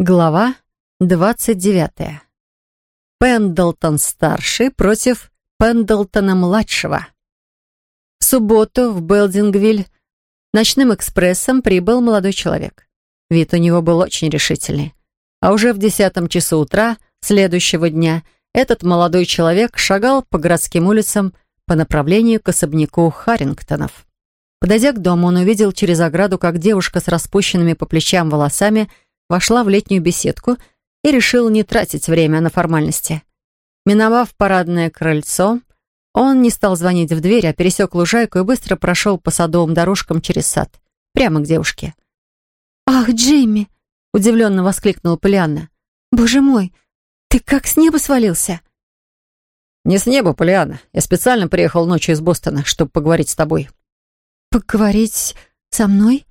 Глава двадцать девятая. Пендлтон-старший против Пендлтона-младшего. В субботу в Белдингвиль ночным экспрессом прибыл молодой человек. Вид у него был очень решительный. А уже в десятом часу утра следующего дня этот молодой человек шагал по городским улицам по направлению к особняку Харрингтонов. Подойдя к дому, он увидел через ограду, как девушка с распущенными по плечам волосами – вошла в летнюю беседку и решил не тратить время на формальности. Миновав парадное крыльцо, он не стал звонить в дверь, а пересек лужайку и быстро прошел по садовым дорожкам через сад, прямо к девушке. «Ах, Джимми!» — удивленно воскликнула Полианна. «Боже мой, ты как с неба свалился?» «Не с неба, Полианна. Я специально приехал ночью из Бостона, чтобы поговорить с тобой». «Поговорить со мной?»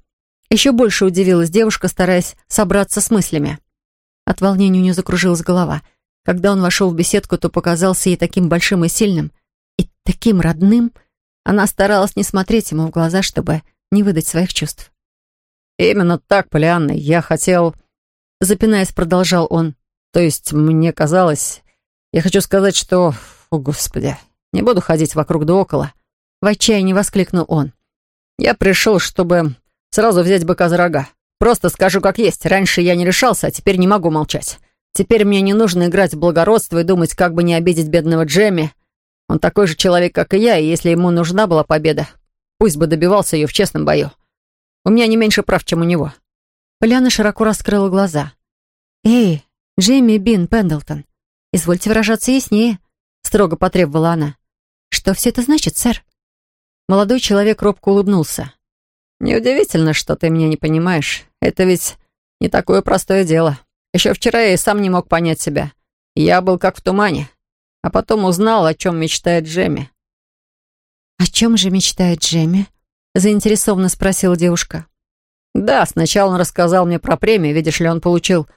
Еще больше удивилась девушка, стараясь собраться с мыслями. От волнения у нее закружилась голова. Когда он вошел в беседку, то показался ей таким большим и сильным, и таким родным. Она старалась не смотреть ему в глаза, чтобы не выдать своих чувств. «Именно так, Полианна, я хотел...» Запинаясь, продолжал он. «То есть, мне казалось... Я хочу сказать, что... О, Господи, не буду ходить вокруг да около». В отчаянии воскликнул он. «Я пришел, чтобы Сразу взять быка за рога. Просто скажу как есть. Раньше я не решался, а теперь не могу молчать. Теперь мне не нужно играть в благородство и думать, как бы не обидеть бедного Джемми. Он такой же человек, как и я, и если ему нужна была победа, пусть бы добивался ее в честном бою. У меня не меньше прав, чем у него». Поляна широко раскрыла глаза. «Эй, Джейми Бин Пендлтон, извольте выражаться яснее», — строго потребовала она. «Что все это значит, сэр?» Молодой человек робко улыбнулся. «Неудивительно, что ты меня не понимаешь. Это ведь не такое простое дело. Еще вчера я и сам не мог понять себя. Я был как в тумане. А потом узнал, о чем мечтает Джемми». «О чем же мечтает Джемми?» заинтересованно спросила девушка. «Да, сначала он рассказал мне про премию. Видишь ли, он получил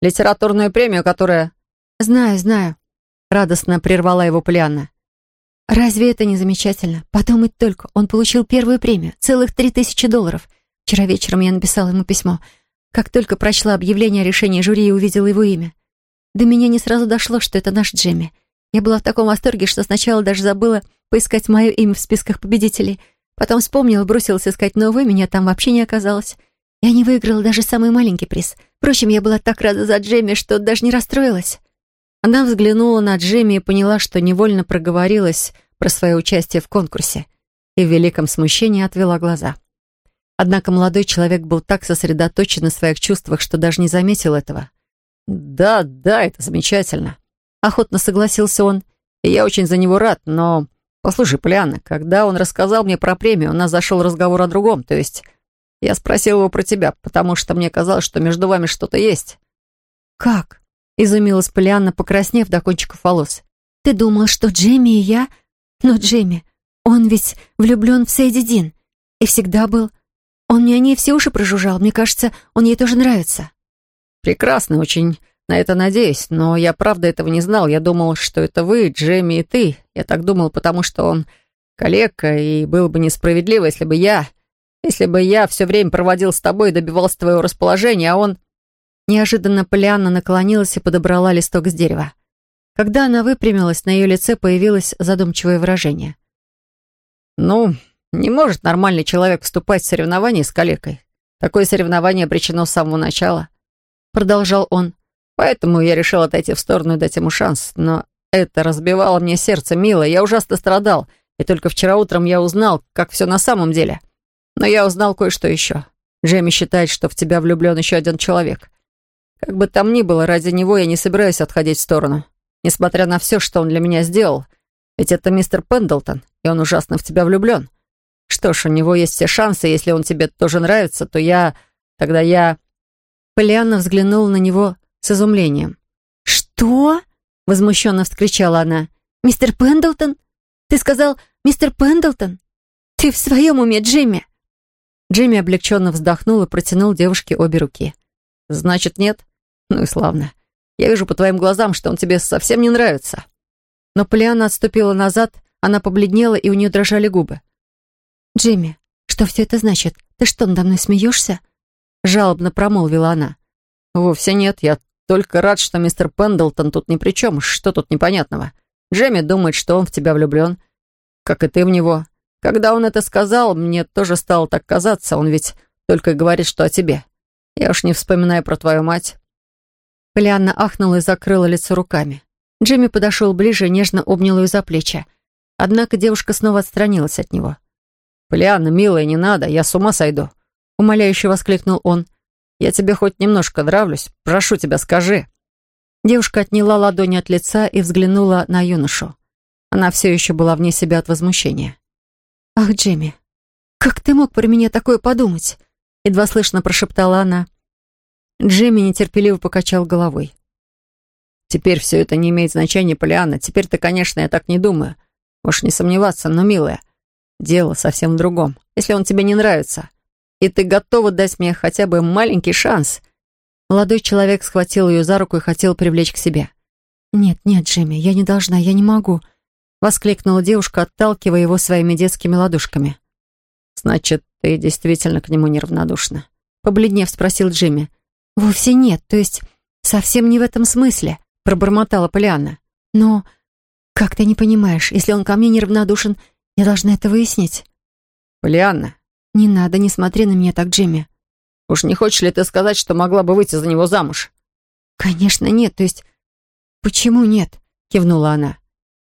литературную премию, которая...» «Знаю, знаю», — радостно прервала его Полианна. Разве это не замечательно? Подумать только, он получил первую премию, целых три тысячи долларов. Вчера вечером я написала ему письмо. Как только прочла объявление о решении жюри и увидела его имя. До меня не сразу дошло, что это наш Джемми. Я была в таком восторге, что сначала даже забыла поискать мое имя в списках победителей. Потом вспомнила, бросилась искать новое, меня там вообще не оказалось. Я не выиграла даже самый маленький приз. Впрочем, я была так рада за Джемми, что даже не расстроилась. Она взглянула на Джемми и поняла, что невольно проговорилась про свое участие в конкурсе и в великом смущении отвела глаза. Однако молодой человек был так сосредоточен на своих чувствах, что даже не заметил этого. «Да, да, это замечательно», — охотно согласился он. «И я очень за него рад, но...» «Послушай, Полианна, когда он рассказал мне про премию, у нас зашел разговор о другом, то есть я спросил его про тебя, потому что мне казалось, что между вами что-то есть». «Как?» — изумилась Полианна, покраснев до кончиков волос. «Ты думал, что Джейми и я но Джейми, он ведь влюблен в Сейди Дин. И всегда был. Он мне о ней все уши прожужжал. Мне кажется, он ей тоже нравится. Прекрасно, очень на это надеюсь. Но я правда этого не знал. Я думал, что это вы, Джейми и ты. Я так думал, потому что он коллега, и было бы несправедливо, если бы я... Если бы я все время проводил с тобой и добивался твоего расположения, а он... Неожиданно Полианна наклонилась и подобрала листок с дерева. Когда она выпрямилась, на ее лице появилось задумчивое выражение. «Ну, не может нормальный человек вступать в соревнование с калекой. Такое соревнование обречено с самого начала», — продолжал он. «Поэтому я решил отойти в сторону и дать ему шанс. Но это разбивало мне сердце, мило. Я ужасно страдал, и только вчера утром я узнал, как все на самом деле. Но я узнал кое-что еще. Джейми считает, что в тебя влюблен еще один человек. Как бы там ни было, ради него я не собираюсь отходить в сторону несмотря на все, что он для меня сделал. Ведь это мистер Пендлтон, и он ужасно в тебя влюблен. Что ж, у него есть все шансы, если он тебе тоже нравится, то я... Тогда я...» Полианна взглянула на него с изумлением. «Что?» — возмущенно вскричала она. «Мистер Пендлтон? Ты сказал, мистер Пендлтон? Ты в своем уме, Джимми?» Джимми облегченно вздохнул и протянул девушке обе руки. «Значит, нет? Ну и славно. Я вижу по твоим глазам, что он тебе совсем не нравится». Но Полиана отступила назад, она побледнела, и у нее дрожали губы. «Джимми, что все это значит? Ты что, надо мной смеешься?» Жалобно промолвила она. «Вовсе нет. Я только рад, что мистер Пендлтон тут ни при чем. Что тут непонятного? Джемми думает, что он в тебя влюблен, как и ты в него. Когда он это сказал, мне тоже стало так казаться. Он ведь только говорит, что о тебе. Я уж не вспоминаю про твою мать». Полианна ахнула и закрыла лицо руками. Джимми подошел ближе и нежно обнял ее за плечи. Однако девушка снова отстранилась от него. «Полианна, милая, не надо, я с ума сойду!» Умоляюще воскликнул он. «Я тебе хоть немножко нравлюсь? Прошу тебя, скажи!» Девушка отняла ладони от лица и взглянула на юношу. Она все еще была вне себя от возмущения. «Ах, Джимми, как ты мог про меня такое подумать?» Едва слышно прошептала она. Джимми нетерпеливо покачал головой. «Теперь все это не имеет значения, Полианна. Теперь-то, конечно, я так не думаю. Можешь не сомневаться, но, милая, дело совсем в другом. Если он тебе не нравится, и ты готова дать мне хотя бы маленький шанс...» Молодой человек схватил ее за руку и хотел привлечь к себе. «Нет, нет, Джимми, я не должна, я не могу», — воскликнула девушка, отталкивая его своими детскими ладошками. «Значит, ты действительно к нему неравнодушна?» Побледнев, спросил Джимми. «Вовсе нет, то есть совсем не в этом смысле», — пробормотала Полианна. «Но как ты не понимаешь, если он ко мне неравнодушен, я должна это выяснить». «Полианна». «Не надо, не смотри на меня так, Джимми». «Уж не хочешь ли ты сказать, что могла бы выйти за него замуж?» «Конечно нет, то есть...» «Почему нет?» — кивнула она.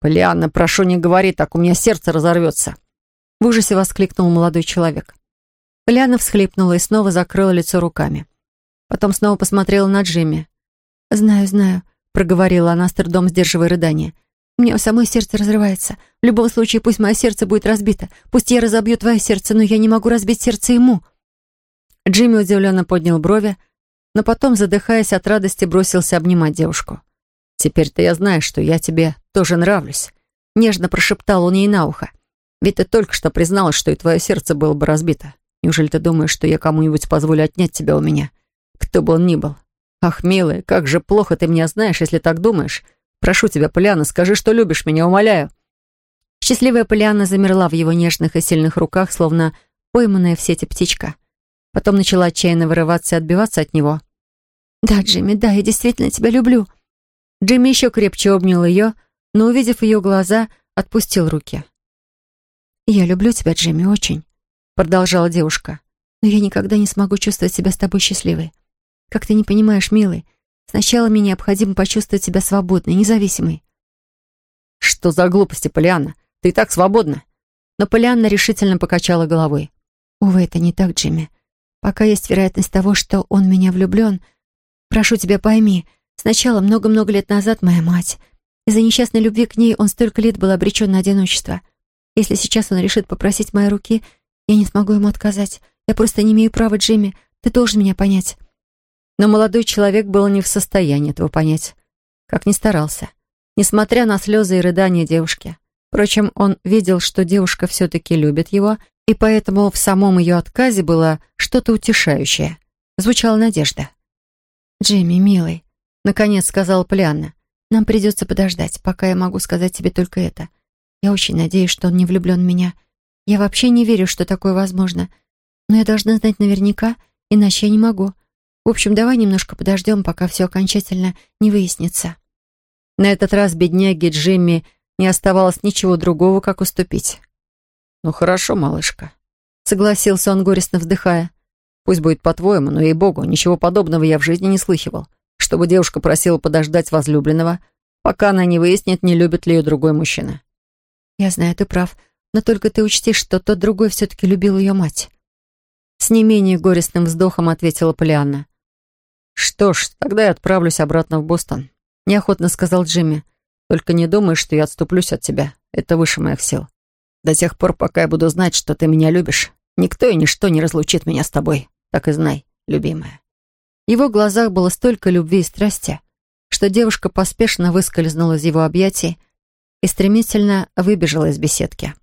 «Полианна, прошу, не говори так, у меня сердце разорвется». В ужасе воскликнул молодой человек. Полианна всхлипнула и снова закрыла лицо руками. Потом снова посмотрела на Джимми. «Знаю, знаю», — проговорила она, с трудом сдерживая рыдание. «У меня у сердце разрывается. В любом случае, пусть мое сердце будет разбито. Пусть я разобью твое сердце, но я не могу разбить сердце ему». Джимми удивленно поднял брови, но потом, задыхаясь от радости, бросился обнимать девушку. «Теперь-то я знаю, что я тебе тоже нравлюсь», — нежно прошептал он ей на ухо. «Ведь ты только что призналась, что и твое сердце было бы разбито. Неужели ты думаешь, что я кому-нибудь позволю отнять тебя у меня? Кто бы он ни был. Ах, милая, как же плохо ты меня знаешь, если так думаешь. Прошу тебя, Поляна, скажи, что любишь меня, умоляю». Счастливая Поляна замерла в его нежных и сильных руках, словно пойманная в сети птичка. Потом начала отчаянно вырываться и отбиваться от него. «Да, Джимми, да, я действительно тебя люблю». Джимми еще крепче обнял ее, но, увидев ее глаза, отпустил руки. «Я люблю тебя, Джимми, очень», — продолжала девушка. «Но я никогда не смогу чувствовать себя с тобой счастливой. Как ты не понимаешь, милый, сначала мне необходимо почувствовать себя свободной, независимой». «Что за глупости, Полианна? Ты и так свободна». Но Полианна решительно покачала головой. «Увы, это не так, Джимми. Пока есть вероятность того, что он в меня влюблен, прошу тебя, пойми, сначала много-много лет назад моя мать. Из-за несчастной любви к ней он столько лет был обречен на одиночество. Если сейчас он решит попросить моей руки, я не смогу ему отказать. Я просто не имею права, Джимми. Ты должен меня понять». Но молодой человек был не в состоянии этого понять. Как ни старался. Несмотря на слезы и рыдания девушки. Впрочем, он видел, что девушка все-таки любит его, и поэтому в самом ее отказе было что-то утешающее. Звучала надежда. «Джимми, милый», — наконец сказала Полианна, «нам придется подождать, пока я могу сказать тебе только это. Я очень надеюсь, что он не влюблен в меня. Я вообще не верю, что такое возможно. Но я должна знать наверняка, иначе я не могу. В общем, давай немножко подождем, пока все окончательно не выяснится». На этот раз бедняге Джимми не оставалось ничего другого, как уступить. «Ну хорошо, малышка», — согласился он, горестно вздыхая. «Пусть будет по-твоему, но, ей-богу, ничего подобного я в жизни не слыхивал. Чтобы девушка просила подождать возлюбленного, пока она не выяснит, не любит ли ее другой мужчина». «Я знаю, ты прав, но только ты учти, что тот другой все-таки любил ее мать». С не менее горестным вздохом ответила Полианна. «Что ж, тогда я отправлюсь обратно в Бостон», — неохотно сказал Джимми. «Только не думай, что я отступлюсь от тебя. Это выше моих сил. До тех пор, пока я буду знать, что ты меня любишь, никто и ничто не разлучит меня с тобой. Так и знай, любимая». В его глазах было столько любви и страсти, что девушка поспешно выскользнула из его объятий и стремительно выбежала из беседки.